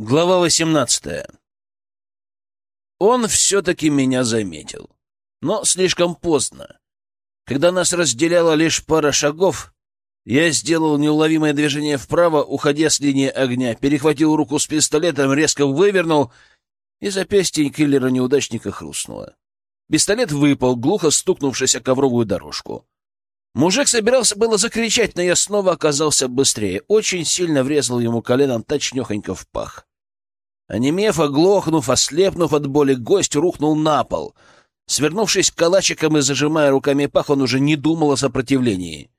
Глава 18. Он все-таки меня заметил. Но слишком поздно. Когда нас разделяла лишь пара шагов, я сделал неуловимое движение вправо, уходя с линии огня, перехватил руку с пистолетом, резко вывернул, и запястье киллера-неудачника хрустнуло. Пистолет выпал, глухо стукнувшись о ковровую дорожку. Мужик собирался было закричать, но я снова оказался быстрее. Очень сильно врезал ему коленом точнёхонько в пах. Онемев, оглохнув, ослепнув от боли, гость рухнул на пол. Свернувшись калачиком и зажимая руками пах, он уже не думал о сопротивлении.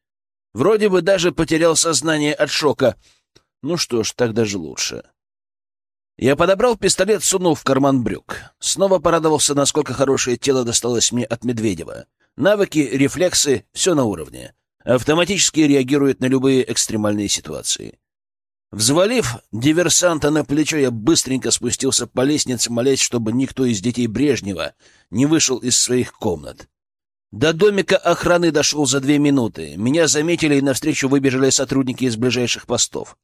Вроде бы даже потерял сознание от шока. Ну что ж, так даже лучше. Я подобрал пистолет, сунул в карман брюк. Снова порадовался, насколько хорошее тело досталось мне от Медведева. Навыки, рефлексы — все на уровне. Автоматически реагирует на любые экстремальные ситуации. Взвалив диверсанта на плечо, я быстренько спустился по лестнице, молясь, чтобы никто из детей Брежнева не вышел из своих комнат. До домика охраны дошел за две минуты. Меня заметили, и навстречу выбежали сотрудники из ближайших постов.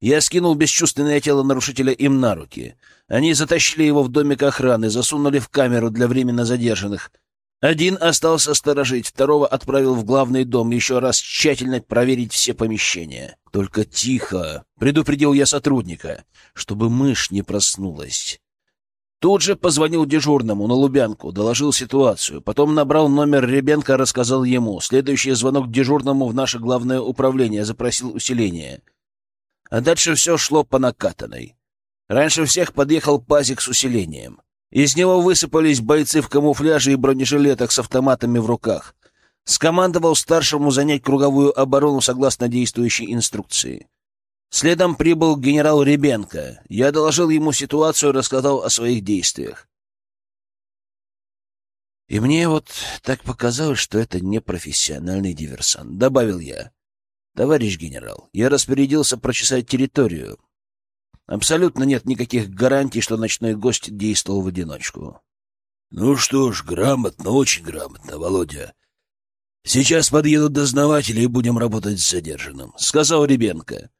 Я скинул бесчувственное тело нарушителя им на руки. Они затащили его в домик охраны, засунули в камеру для временно задержанных. Один остался сторожить, второго отправил в главный дом еще раз тщательно проверить все помещения. «Только тихо!» — предупредил я сотрудника, чтобы мышь не проснулась. Тут же позвонил дежурному на Лубянку, доложил ситуацию. Потом набрал номер Ребенка, рассказал ему. Следующий звонок дежурному в наше главное управление запросил усиление. А дальше все шло по накатанной. Раньше всех подъехал пазик с усилением. Из него высыпались бойцы в камуфляже и бронежилетах с автоматами в руках. Скомандовал старшему занять круговую оборону согласно действующей инструкции. Следом прибыл генерал Ребенко. Я доложил ему ситуацию, рассказал о своих действиях. И мне вот так показалось, что это не профессиональный диверсант, добавил я. Товарищ генерал, я распорядился прочесать территорию. Абсолютно нет никаких гарантий, что ночной гость действовал в одиночку. Ну что ж, грамотно, очень грамотно, Володя. Сейчас подъедут дознаватели и будем работать с задержанным, сказал Ребенко.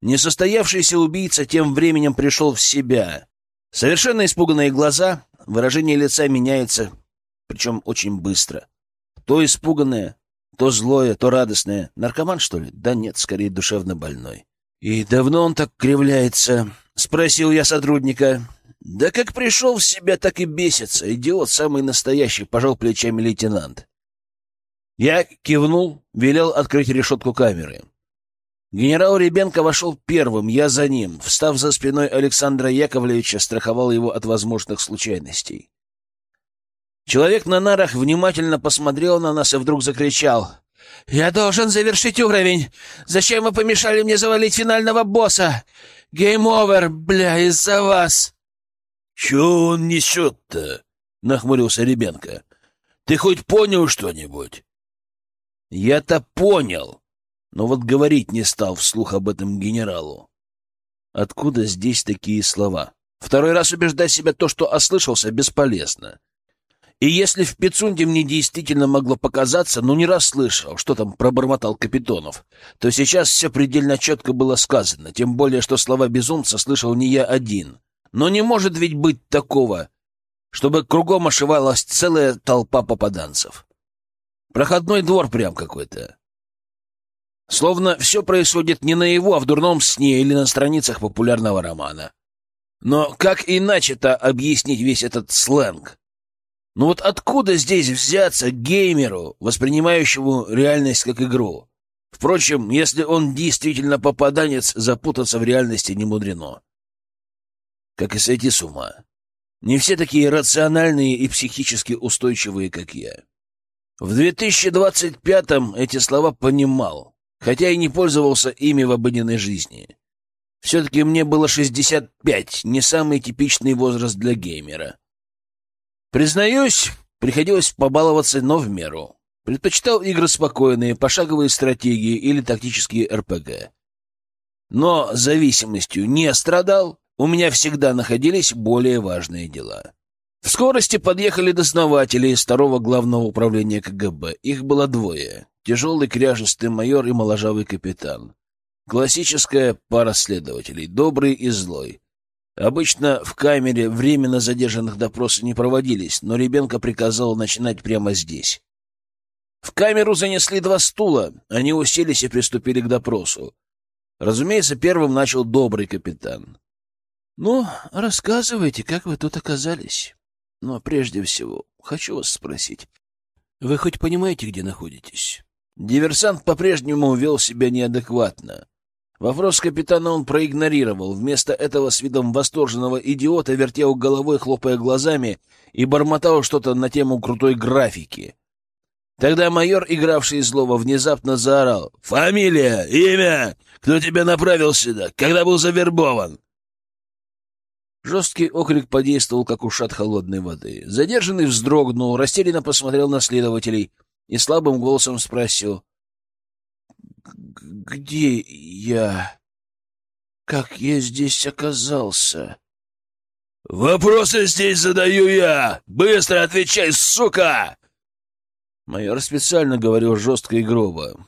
Несостоявшийся убийца тем временем пришел в себя. Совершенно испуганные глаза, выражение лица меняется, причем очень быстро. То испуганное, то злое, то радостное. Наркоман, что ли? Да нет, скорее душевно больной. «И давно он так кривляется?» — спросил я сотрудника. «Да как пришел в себя, так и бесится. Идиот самый настоящий», — пожал плечами лейтенант. Я кивнул, велел открыть решетку камеры. Генерал Ребенко вошел первым, я за ним. Встав за спиной Александра Яковлевича, страховал его от возможных случайностей. Человек на нарах внимательно посмотрел на нас и вдруг закричал. «Я должен завершить уровень! Зачем вы помешали мне завалить финального босса? Game over, бля, из-за вас!» «Чего он несет-то?» — нахмурился Ребенко. «Ты хоть понял что-нибудь?» «Я-то понял!» но вот говорить не стал вслух об этом генералу. Откуда здесь такие слова? Второй раз убеждать себя то, что ослышался, бесполезно. И если в Пицунде мне действительно могло показаться, но не раз слышал, что там пробормотал Капитонов, то сейчас все предельно четко было сказано, тем более, что слова безумца слышал не я один. Но не может ведь быть такого, чтобы кругом ошивалась целая толпа попаданцев. Проходной двор прям какой-то. Словно все происходит не на его, а в дурном сне или на страницах популярного романа. Но как иначе-то объяснить весь этот сленг? Ну вот откуда здесь взяться геймеру, воспринимающему реальность как игру? Впрочем, если он действительно попаданец, запутаться в реальности не мудрено. Как и сойти с ума. Не все такие рациональные и психически устойчивые, как я. В 2025-м эти слова понимал хотя и не пользовался ими в обыденной жизни. Все-таки мне было 65, не самый типичный возраст для геймера. Признаюсь, приходилось побаловаться, но в меру. Предпочитал игры спокойные, пошаговые стратегии или тактические РПГ. Но зависимостью не страдал, у меня всегда находились более важные дела. В скорости подъехали дознаватели из второго главного управления КГБ. Их было двое тяжелый кряжестый майор и моложавый капитан. Классическая пара следователей, добрый и злой. Обычно в камере временно задержанных допросы не проводились, но Ребенко приказал начинать прямо здесь. В камеру занесли два стула, они уселись и приступили к допросу. Разумеется, первым начал добрый капитан. — Ну, рассказывайте, как вы тут оказались. Но прежде всего, хочу вас спросить, вы хоть понимаете, где находитесь? Диверсант по-прежнему вел себя неадекватно. Вопрос капитана он проигнорировал. Вместо этого с видом восторженного идиота вертел головой, хлопая глазами, и бормотал что-то на тему крутой графики. Тогда майор, игравший злого, внезапно заорал. «Фамилия! Имя! Кто тебя направил сюда? Когда был завербован?» Жесткий окрик подействовал, как ушат холодной воды. Задержанный вздрогнул, растерянно посмотрел на следователей и слабым голосом спросил. «Где я? Как я здесь оказался?» «Вопросы здесь задаю я! Быстро отвечай, сука!» Майор специально говорил жестко и грубо.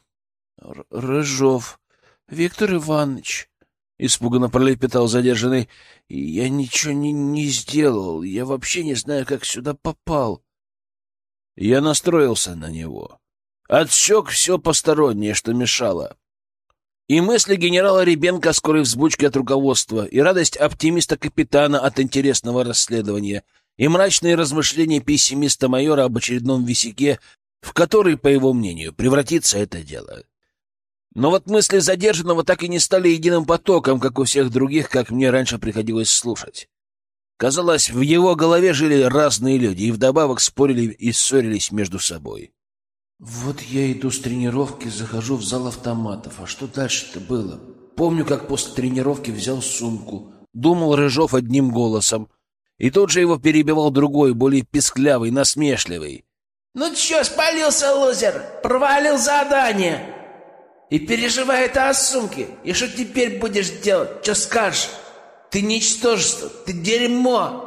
«Рыжов, Виктор Иванович», — испуганно пролепетал задержанный, — «я ничего не, не сделал, я вообще не знаю, как сюда попал». Я настроился на него. Отсек все постороннее, что мешало. И мысли генерала Ребенко скорой взбучки от руководства, и радость оптимиста-капитана от интересного расследования, и мрачные размышления пессимиста-майора об очередном висяке, в который, по его мнению, превратится это дело. Но вот мысли задержанного так и не стали единым потоком, как у всех других, как мне раньше приходилось слушать. Казалось, в его голове жили разные люди и вдобавок спорили и ссорились между собой. Вот я иду с тренировки, захожу в зал автоматов. А что дальше-то было? Помню, как после тренировки взял сумку. Думал Рыжов одним голосом. И тут же его перебивал другой, более писклявый, насмешливый. «Ну чё, спалился, лузер? Провалил задание!» «И переживает о сумке. И что теперь будешь делать? Чё скажешь? Ты ничтожество, ты дерьмо!»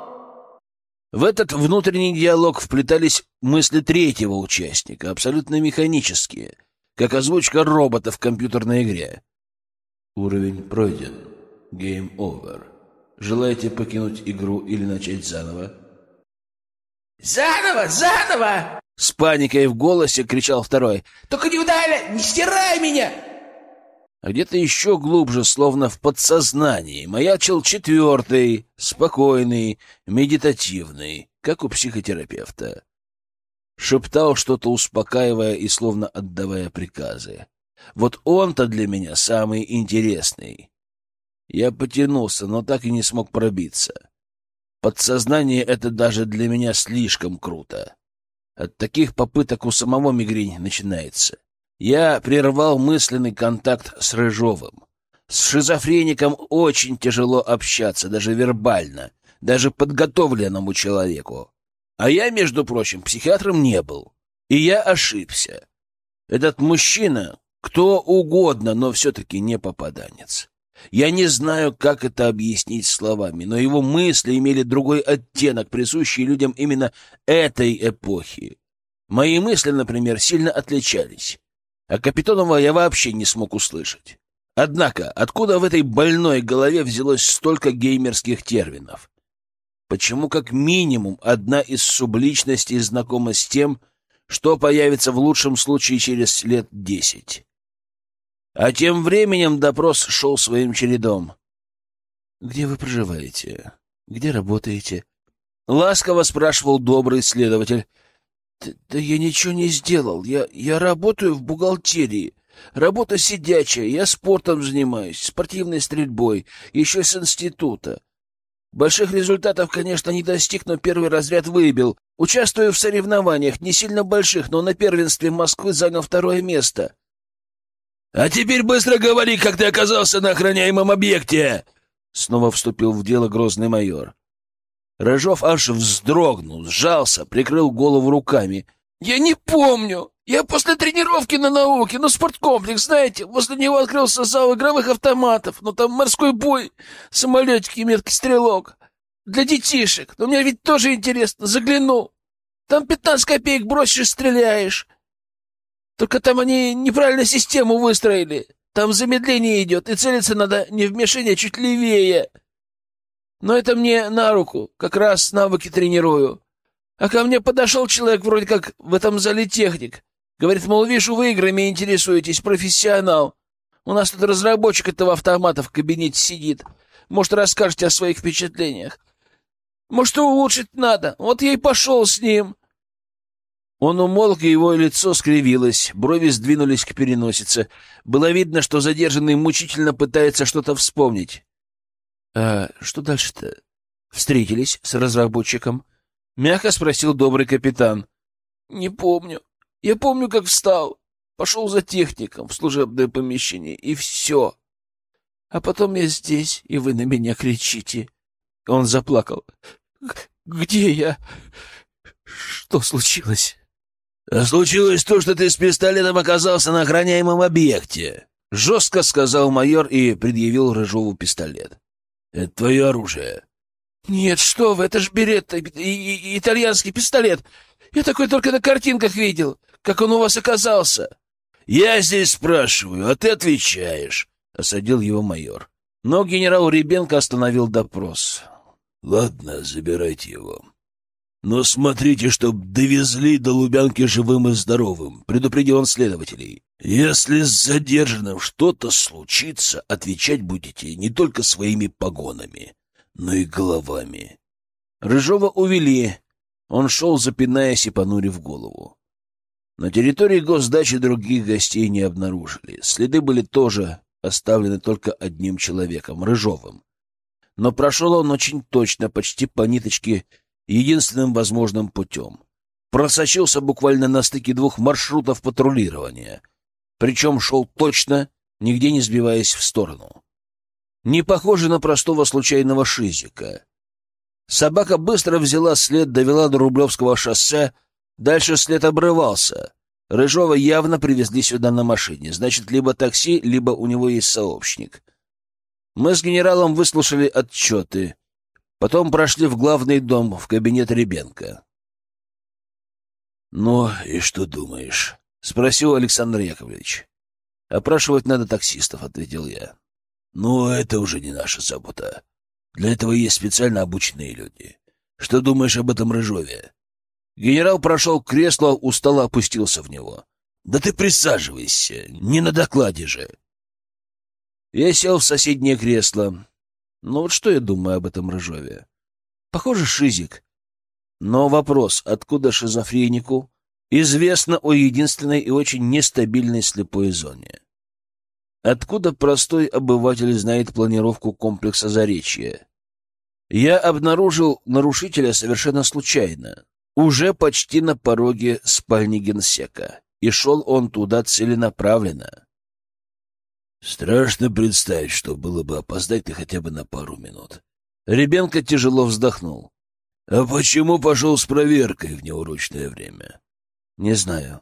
В этот внутренний диалог вплетались мысли третьего участника, абсолютно механические, как озвучка робота в компьютерной игре. Уровень пройден. Game over. Желаете покинуть игру или начать заново? «Заново! Заново!» С паникой в голосе кричал второй. «Только не удаляй! Не стирай меня!» А где-то еще глубже, словно в подсознании, маячил четвертый, спокойный, медитативный, как у психотерапевта. Шептал что-то, успокаивая и словно отдавая приказы. Вот он-то для меня самый интересный. Я потянулся, но так и не смог пробиться. Подсознание — это даже для меня слишком круто. От таких попыток у самого мигрень начинается. Я прервал мысленный контакт с Рыжовым. С шизофреником очень тяжело общаться, даже вербально, даже подготовленному человеку. А я, между прочим, психиатром не был. И я ошибся. Этот мужчина кто угодно, но все-таки не попаданец. Я не знаю, как это объяснить словами, но его мысли имели другой оттенок, присущий людям именно этой эпохи. Мои мысли, например, сильно отличались а Капитонова я вообще не смог услышать. Однако, откуда в этой больной голове взялось столько геймерских терминов? Почему как минимум одна из субличностей знакома с тем, что появится в лучшем случае через лет десять? А тем временем допрос шел своим чередом. «Где вы проживаете? Где работаете?» Ласково спрашивал добрый следователь. Да я ничего не сделал. Я, я работаю в бухгалтерии. Работа сидячая. Я спортом занимаюсь, спортивной стрельбой, еще с института. Больших результатов, конечно, не достиг, но первый разряд выбил. Участвую в соревнованиях, не сильно больших, но на первенстве Москвы занял второе место. — А теперь быстро говори, как ты оказался на охраняемом объекте! — снова вступил в дело грозный майор. Рыжов аж вздрогнул, сжался, прикрыл голову руками. «Я не помню. Я после тренировки на науке, ну, спорткомплекс, знаете, возле него открылся зал игровых автоматов, ну, там морской бой, самолетики, меткий стрелок. Для детишек. Но мне ведь тоже интересно. Загляну. Там пятнадцать копеек бросишь, стреляешь. Только там они неправильно систему выстроили. Там замедление идет, и целиться надо не в мишень, а чуть левее». Но это мне на руку, как раз навыки тренирую. А ко мне подошел человек вроде как в этом зале техник. Говорит, мол, вижу, вы играми интересуетесь, профессионал. У нас тут разработчик этого автомата в кабинете сидит. Может, расскажете о своих впечатлениях. Может, улучшить надо. Вот я и пошел с ним. Он умолк, и его лицо скривилось, брови сдвинулись к переносице. Было видно, что задержанный мучительно пытается что-то вспомнить. — А что дальше-то? Встретились с разработчиком? — мягко спросил добрый капитан. — Не помню. Я помню, как встал. Пошел за техником в служебное помещение, и все. А потом я здесь, и вы на меня кричите. Он заплакал. — Где я? Что случилось? А случилось то, что ты с пистолетом оказался на охраняемом объекте. Жестко сказал майор и предъявил Рыжову пистолет. Это твое оружие. Нет, что вы, это ж берет, и, и, итальянский пистолет. Я такой только на картинках видел. Как он у вас оказался? Я здесь спрашиваю, а ты отвечаешь, осадил его майор. Но генерал Ребенко остановил допрос. Ладно, забирайте его. Но смотрите, чтоб довезли до Лубянки живым и здоровым, предупредил он следователей. Если с задержанным что-то случится, отвечать будете не только своими погонами, но и головами. Рыжова увели. Он шел, запинаясь и понурив голову. На территории госдачи других гостей не обнаружили. Следы были тоже оставлены только одним человеком, Рыжовым. Но прошел он очень точно, почти по ниточке единственным возможным путем. Просочился буквально на стыке двух маршрутов патрулирования. Причем шел точно, нигде не сбиваясь в сторону. Не похоже на простого случайного шизика. Собака быстро взяла след, довела до Рублевского шоссе, дальше след обрывался. Рыжова явно привезли сюда на машине, значит, либо такси, либо у него есть сообщник. Мы с генералом выслушали отчеты. Потом прошли в главный дом, в кабинет Ребенка. — Ну, и что думаешь? — спросил Александр Яковлевич. — Опрашивать надо таксистов, — ответил я. — Ну, это уже не наша забота. Для этого есть специально обученные люди. Что думаешь об этом Рыжове? Генерал прошел к креслу, устало опустился в него. — Да ты присаживайся, не на докладе же. Я сел в соседнее кресло. Ну вот что я думаю об этом Рыжове? Похоже, шизик. Но вопрос, откуда шизофренику известно о единственной и очень нестабильной слепой зоне? Откуда простой обыватель знает планировку комплекса Заречья? Я обнаружил нарушителя совершенно случайно, уже почти на пороге спальни генсека, и шел он туда целенаправленно. Страшно представить, что было бы опоздать ты хотя бы на пару минут. Ребенка тяжело вздохнул. А почему пошел с проверкой в неурочное время? Не знаю.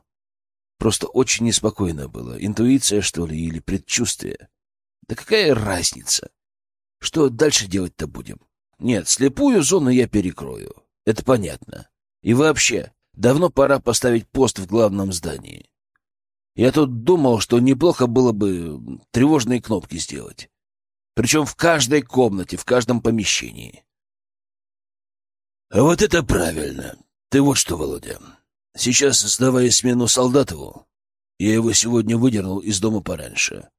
Просто очень неспокойно было. Интуиция, что ли, или предчувствие? Да какая разница? Что дальше делать-то будем? Нет, слепую зону я перекрою. Это понятно. И вообще, давно пора поставить пост в главном здании. Я тут думал, что неплохо было бы тревожные кнопки сделать. Причем в каждой комнате, в каждом помещении. А вот это правильно. Ты вот что, Володя. Сейчас, сдавая смену Солдатову, я его сегодня выдернул из дома пораньше.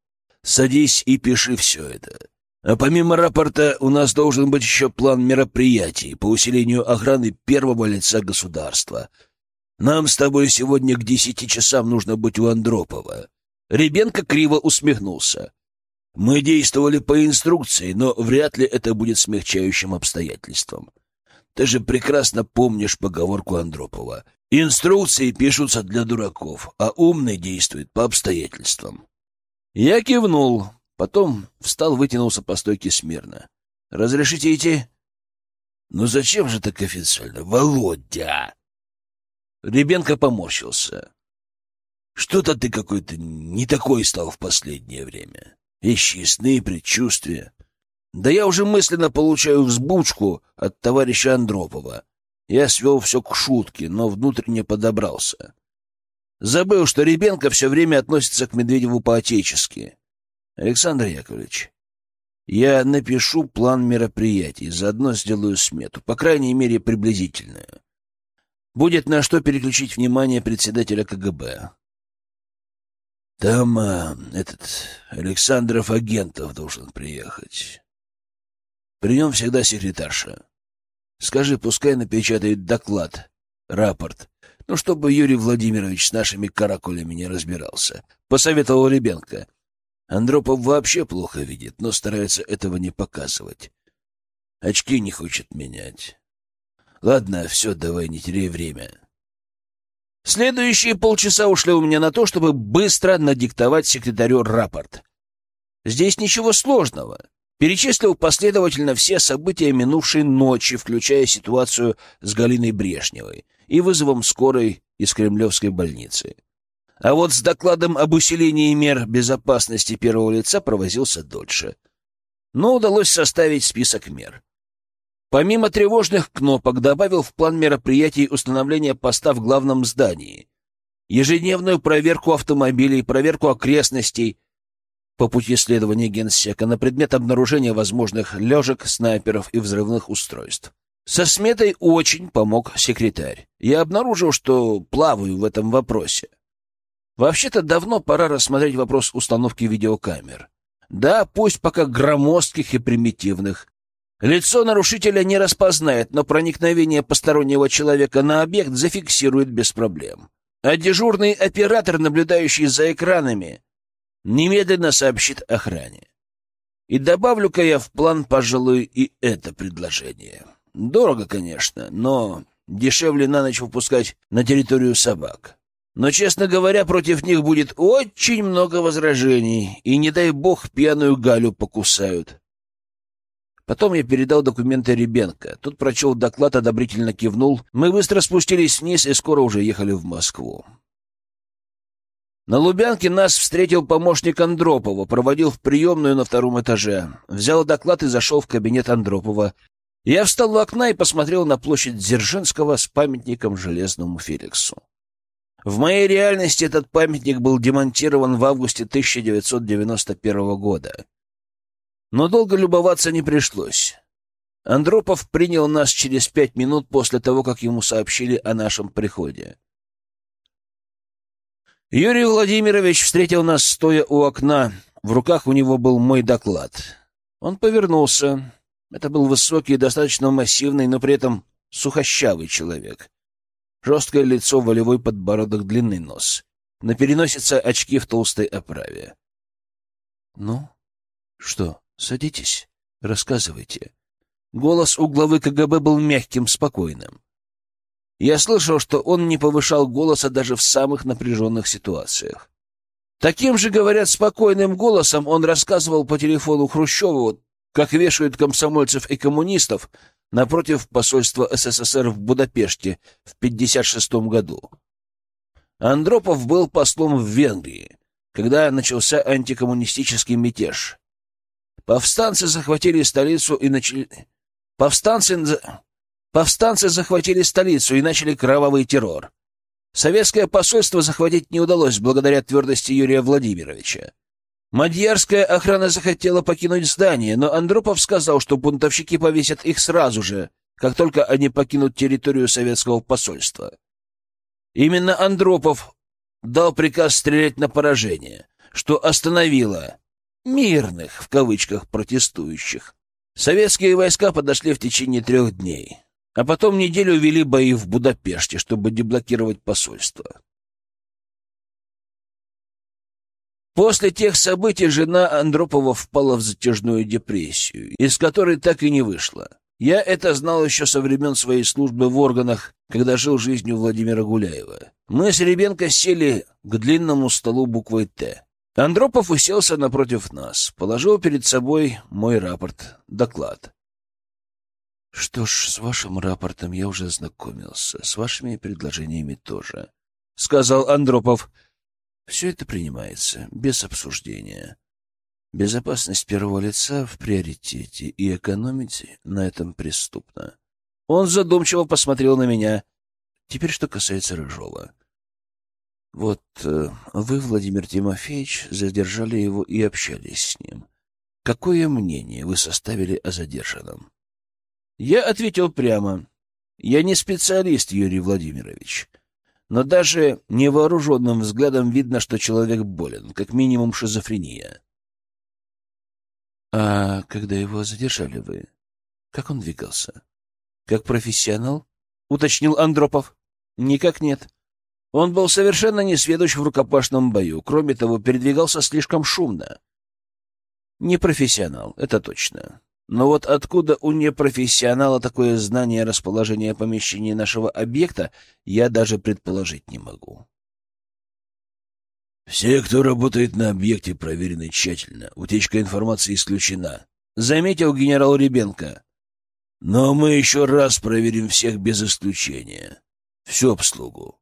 Садись и пиши все это. А помимо рапорта у нас должен быть еще план мероприятий по усилению охраны первого лица государства — нам с тобой сегодня к десяти часам нужно быть у Андропова. Ребенка криво усмехнулся. Мы действовали по инструкции, но вряд ли это будет смягчающим обстоятельством. Ты же прекрасно помнишь поговорку Андропова. Инструкции пишутся для дураков, а умный действует по обстоятельствам. Я кивнул, потом встал, вытянулся по стойке смирно. «Разрешите идти?» «Ну зачем же так официально? Володя!» Ребенка поморщился. «Что-то ты какой-то не такой стал в последнее время. Вещи сны, предчувствия. Да я уже мысленно получаю взбучку от товарища Андропова. Я свел все к шутке, но внутренне подобрался. Забыл, что Ребенко все время относится к Медведеву по-отечески. Александр Яковлевич, Я напишу план мероприятий, заодно сделаю смету, по крайней мере, приблизительную. Будет на что переключить внимание председателя КГБ. Там а, этот Александров Агентов должен приехать. При нем всегда секретарша. Скажи, пускай напечатает доклад, рапорт, ну, чтобы Юрий Владимирович с нашими каракулями не разбирался. Посоветовал Ребенко. Андропов вообще плохо видит, но старается этого не показывать. Очки не хочет менять. Ладно, все, давай, не теряй время. Следующие полчаса ушли у меня на то, чтобы быстро надиктовать секретарю рапорт. Здесь ничего сложного. Перечислил последовательно все события минувшей ночи, включая ситуацию с Галиной Брешневой и вызовом скорой из Кремлевской больницы. А вот с докладом об усилении мер безопасности первого лица провозился дольше. Но удалось составить список мер. Помимо тревожных кнопок добавил в план мероприятий установление поста в главном здании, ежедневную проверку автомобилей, проверку окрестностей по пути следования генсека на предмет обнаружения возможных лежек, снайперов и взрывных устройств. Со сметой очень помог секретарь. Я обнаружил, что плаваю в этом вопросе. Вообще-то давно пора рассмотреть вопрос установки видеокамер. Да, пусть пока громоздких и примитивных. Лицо нарушителя не распознает, но проникновение постороннего человека на объект зафиксирует без проблем. А дежурный оператор, наблюдающий за экранами, немедленно сообщит охране. И добавлю-ка я в план, пожалуй, и это предложение. Дорого, конечно, но дешевле на ночь выпускать на территорию собак. Но, честно говоря, против них будет очень много возражений, и, не дай бог, пьяную Галю покусают. Потом я передал документы Ребенко. Тут прочел доклад, одобрительно кивнул. Мы быстро спустились вниз и скоро уже ехали в Москву. На Лубянке нас встретил помощник Андропова, проводил в приемную на втором этаже. Взял доклад и зашел в кабинет Андропова. Я встал у окна и посмотрел на площадь Дзержинского с памятником Железному Феликсу. В моей реальности этот памятник был демонтирован в августе 1991 года. Но долго любоваться не пришлось. Андропов принял нас через пять минут после того, как ему сообщили о нашем приходе. Юрий Владимирович встретил нас, стоя у окна. В руках у него был мой доклад. Он повернулся. Это был высокий, достаточно массивный, но при этом сухощавый человек. Жесткое лицо, волевой подбородок, длинный нос. На переносице очки в толстой оправе. — Ну, что, садитесь, рассказывайте. Голос у главы КГБ был мягким, спокойным. Я слышал, что он не повышал голоса даже в самых напряженных ситуациях. Таким же, говорят, спокойным голосом он рассказывал по телефону Хрущеву, как вешают комсомольцев и коммунистов напротив посольства СССР в Будапеште в 1956 году. Андропов был послом в Венгрии, когда начался антикоммунистический мятеж. Повстанцы захватили столицу и начали... Повстанцы... Повстанцы захватили столицу и начали кровавый террор. Советское посольство захватить не удалось благодаря твердости Юрия Владимировича. Мадьярская охрана захотела покинуть здание, но Андропов сказал, что бунтовщики повесят их сразу же, как только они покинут территорию советского посольства. Именно Андропов дал приказ стрелять на поражение, что остановило «мирных» в кавычках протестующих. Советские войска подошли в течение трех дней, а потом неделю вели бои в Будапеште, чтобы деблокировать посольство. После тех событий жена Андропова впала в затяжную депрессию, из которой так и не вышла. Я это знал еще со времен своей службы в органах, когда жил жизнью Владимира Гуляева. Мы с Ребенко сели к длинному столу буквой «Т». Андропов уселся напротив нас, положил перед собой мой рапорт, доклад. «Что ж, с вашим рапортом я уже ознакомился, с вашими предложениями тоже», — сказал Андропов. Все это принимается без обсуждения. Безопасность первого лица в приоритете, и экономить на этом преступно. Он задумчиво посмотрел на меня. Теперь что касается Рыжова. Вот э, вы, Владимир Тимофеевич, задержали его и общались с ним. какое мнение вы составили о задержанном? Я ответил прямо. Я не специалист, Юрий Владимирович. Но даже невооруженным взглядом видно, что человек болен, как минимум шизофрения. А когда его задержали вы, как он двигался? Как профессионал? Уточнил Андропов. Никак нет. Он был совершенно несведущ в рукопашном бою. Кроме того, передвигался слишком шумно. Не профессионал, это точно. Но вот откуда у непрофессионала такое знание расположения помещений нашего объекта, я даже предположить не могу. Все, кто работает на объекте, проверены тщательно. Утечка информации исключена. Заметил генерал Ребенко. Но мы еще раз проверим всех без исключения. Всю обслугу.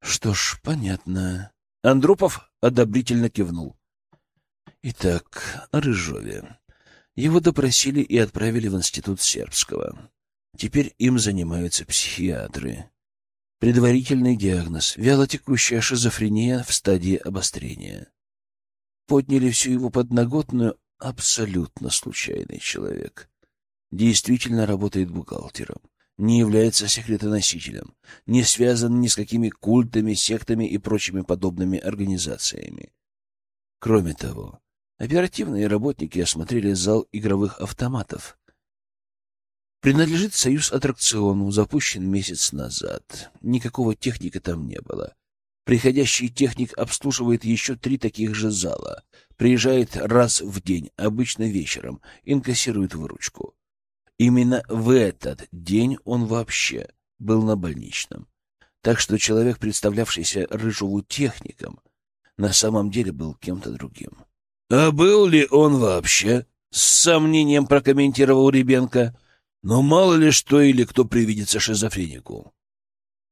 Что ж, понятно. Андропов одобрительно кивнул. Итак, о Рыжове. Его допросили и отправили в институт сербского. Теперь им занимаются психиатры. Предварительный диагноз — вялотекущая шизофрения в стадии обострения. Подняли всю его подноготную абсолютно случайный человек. Действительно работает бухгалтером, не является секретоносителем, не связан ни с какими культами, сектами и прочими подобными организациями. Кроме того, оперативные работники осмотрели зал игровых автоматов, Принадлежит Союз аттракциону, запущен месяц назад. Никакого техника там не было. Приходящий техник обслуживает еще три таких же зала. Приезжает раз в день, обычно вечером, инкассирует выручку. Именно в этот день он вообще был на больничном. Так что человек, представлявшийся Рыжову техником, на самом деле был кем-то другим. — А был ли он вообще? — с сомнением прокомментировал Ребенко. — но мало ли что или кто привидится шизофренику.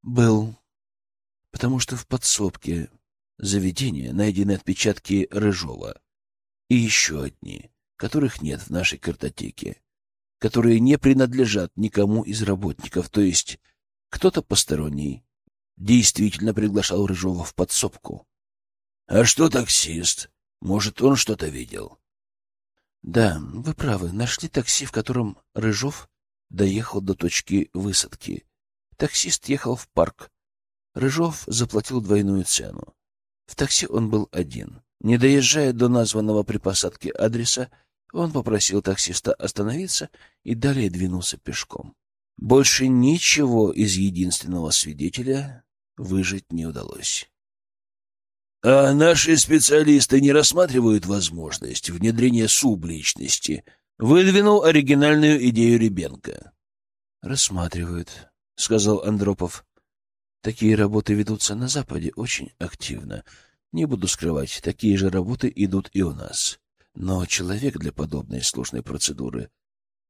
Был. Потому что в подсобке заведения найдены отпечатки Рыжова. И еще одни, которых нет в нашей картотеке, которые не принадлежат никому из работников, то есть кто-то посторонний действительно приглашал Рыжова в подсобку. А что таксист? Может, он что-то видел? Да, вы правы. Нашли такси, в котором Рыжов доехал до точки высадки. Таксист ехал в парк. Рыжов заплатил двойную цену. В такси он был один. Не доезжая до названного при посадке адреса, он попросил таксиста остановиться и далее двинулся пешком. Больше ничего из единственного свидетеля выжить не удалось. А наши специалисты не рассматривают возможность внедрения субличности Выдвинул оригинальную идею Ребенка. «Рассматривают», — сказал Андропов. «Такие работы ведутся на Западе очень активно. Не буду скрывать, такие же работы идут и у нас. Но человек для подобной сложной процедуры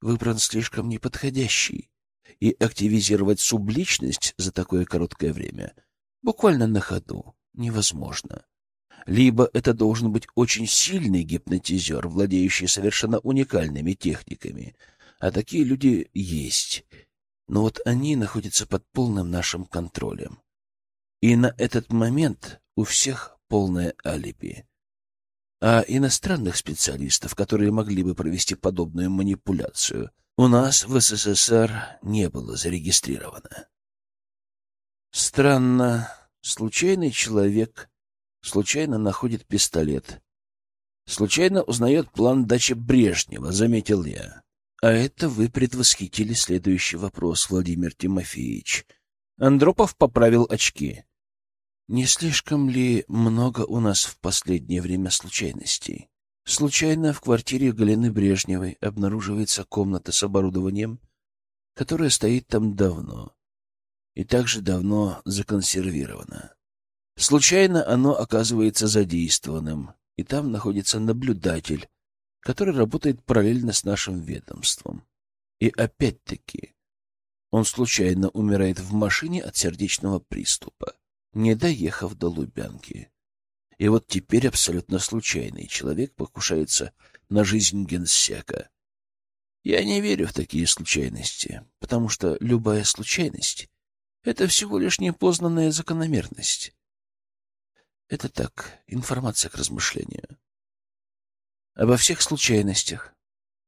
выбран слишком неподходящий, и активизировать субличность за такое короткое время буквально на ходу невозможно. Либо это должен быть очень сильный гипнотизер, владеющий совершенно уникальными техниками. А такие люди есть. Но вот они находятся под полным нашим контролем. И на этот момент у всех полное алиби. А иностранных специалистов, которые могли бы провести подобную манипуляцию, у нас в СССР не было зарегистрировано. Странно, случайный человек случайно находит пистолет. Случайно узнает план дачи Брежнева, заметил я. А это вы предвосхитили следующий вопрос, Владимир Тимофеевич. Андропов поправил очки. Не слишком ли много у нас в последнее время случайностей? Случайно в квартире Галины Брежневой обнаруживается комната с оборудованием, которая стоит там давно и также давно законсервирована. Случайно оно оказывается задействованным, и там находится наблюдатель, который работает параллельно с нашим ведомством. И опять-таки, он случайно умирает в машине от сердечного приступа, не доехав до Лубянки. И вот теперь абсолютно случайный человек покушается на жизнь генсека. Я не верю в такие случайности, потому что любая случайность — это всего лишь непознанная закономерность. Это так, информация к размышлению. Обо всех случайностях,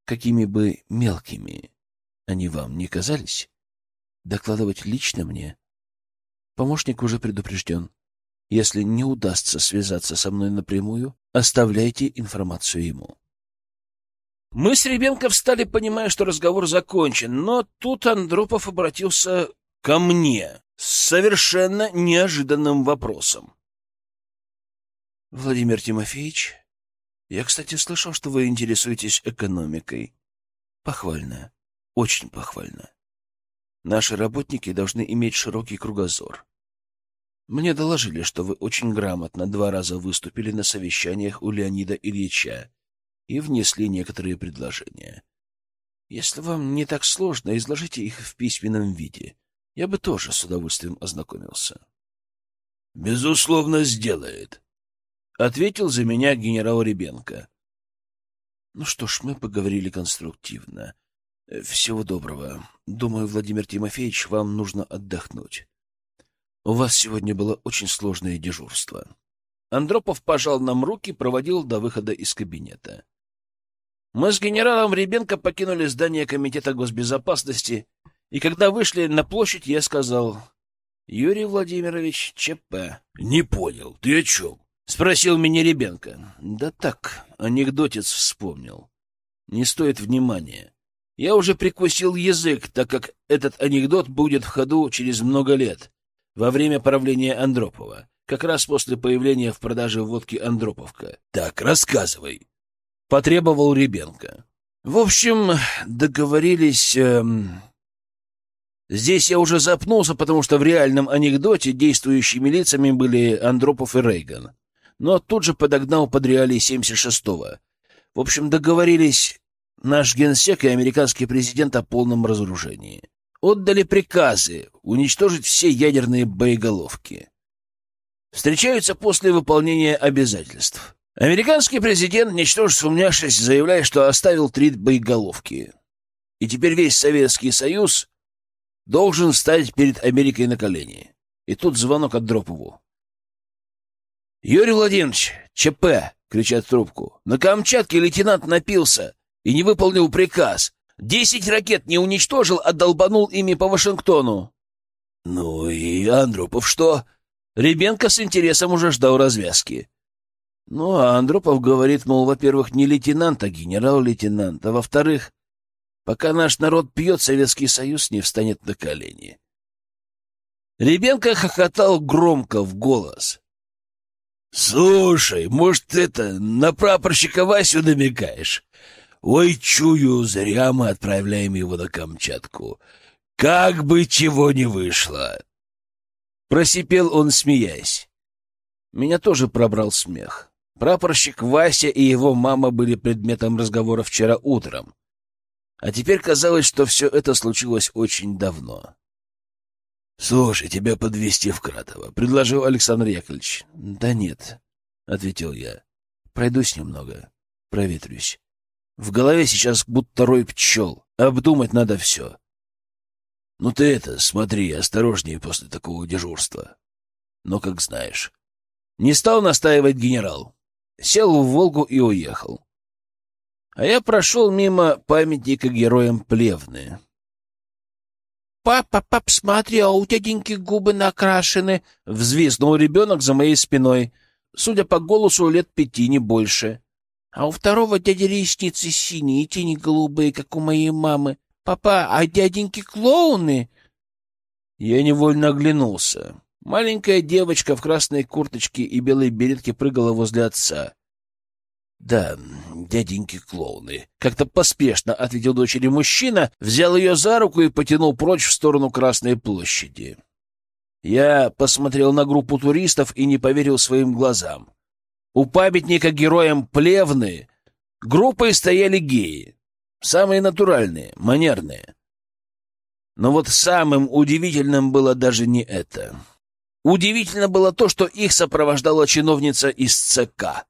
какими бы мелкими они вам не казались, докладывать лично мне. Помощник уже предупрежден. Если не удастся связаться со мной напрямую, оставляйте информацию ему. Мы с Ребенко встали, понимая, что разговор закончен, но тут Андропов обратился ко мне с совершенно неожиданным вопросом. — Владимир Тимофеевич, я, кстати, слышал, что вы интересуетесь экономикой. Похвально, очень похвально. Наши работники должны иметь широкий кругозор. Мне доложили, что вы очень грамотно два раза выступили на совещаниях у Леонида Ильича и внесли некоторые предложения. Если вам не так сложно, изложите их в письменном виде. Я бы тоже с удовольствием ознакомился. — Безусловно, сделает, — ответил за меня генерал Ребенко. — Ну что ж, мы поговорили конструктивно. Всего доброго. Думаю, Владимир Тимофеевич, вам нужно отдохнуть. У вас сегодня было очень сложное дежурство. Андропов пожал нам руки, проводил до выхода из кабинета. Мы с генералом Ребенко покинули здание Комитета госбезопасности, и когда вышли на площадь, я сказал, «Юрий Владимирович, ЧП». «Не понял. Ты о чем?» — спросил меня Ребенко. «Да так, анекдотец вспомнил. Не стоит внимания. Я уже прикусил язык, так как этот анекдот будет в ходу через много лет во время правления Андропова, как раз после появления в продаже водки Андроповка. Так, рассказывай. Потребовал Ребенко. В общем, договорились... Эм... Здесь я уже запнулся, потому что в реальном анекдоте действующими лицами были Андропов и Рейган. Но тут же подогнал под реалии 76-го. В общем, договорились наш генсек и американский президент о полном разоружении отдали приказы уничтожить все ядерные боеголовки. Встречаются после выполнения обязательств. Американский президент, ничтоже сумняшись, заявляет, что оставил три боеголовки. И теперь весь Советский Союз должен встать перед Америкой на колени. И тут звонок от Дропову. «Юрий Владимирович, ЧП!» — кричат трубку. «На Камчатке лейтенант напился и не выполнил приказ. Десять ракет не уничтожил, а долбанул ими по Вашингтону. Ну и Андропов что? Ребенко с интересом уже ждал развязки. Ну, а Андропов говорит, мол, во-первых, не лейтенант, а генерал-лейтенант, а во-вторых, пока наш народ пьет, Советский Союз не встанет на колени. Ребенко хохотал громко в голос. «Слушай, может, это, на прапорщика Васю намекаешь? Ой, чую, зря мы отправляем его на Камчатку. Как бы чего не вышло!» Просипел он, смеясь. Меня тоже пробрал смех. Прапорщик Вася и его мама были предметом разговора вчера утром. А теперь казалось, что все это случилось очень давно. — Слушай, тебя подвести в Кратово, — предложил Александр Яковлевич. — Да нет, — ответил я. — Пройдусь немного, проветрюсь. В голове сейчас будто рой пчел. Обдумать надо все. Ну ты это, смотри, осторожнее после такого дежурства. Но как знаешь. Не стал настаивать генерал. Сел в «Волгу» и уехал. А я прошел мимо памятника героям Плевны. «Папа, пап, смотри, а у дяденьки губы накрашены!» — взвизнул ребенок за моей спиной. Судя по голосу, лет пяти, не больше. А у второго дяди ресницы синие и тени голубые, как у моей мамы. Папа, а дяденьки клоуны? Я невольно оглянулся. Маленькая девочка в красной курточке и белой беретке прыгала возле отца. «Да, дяденьки клоуны», — как-то поспешно ответил дочери мужчина, взял ее за руку и потянул прочь в сторону Красной площади. Я посмотрел на группу туристов и не поверил своим глазам. У памятника героям Плевны группой стояли геи. Самые натуральные, манерные. Но вот самым удивительным было даже не это. Удивительно было то, что их сопровождала чиновница из ЦК.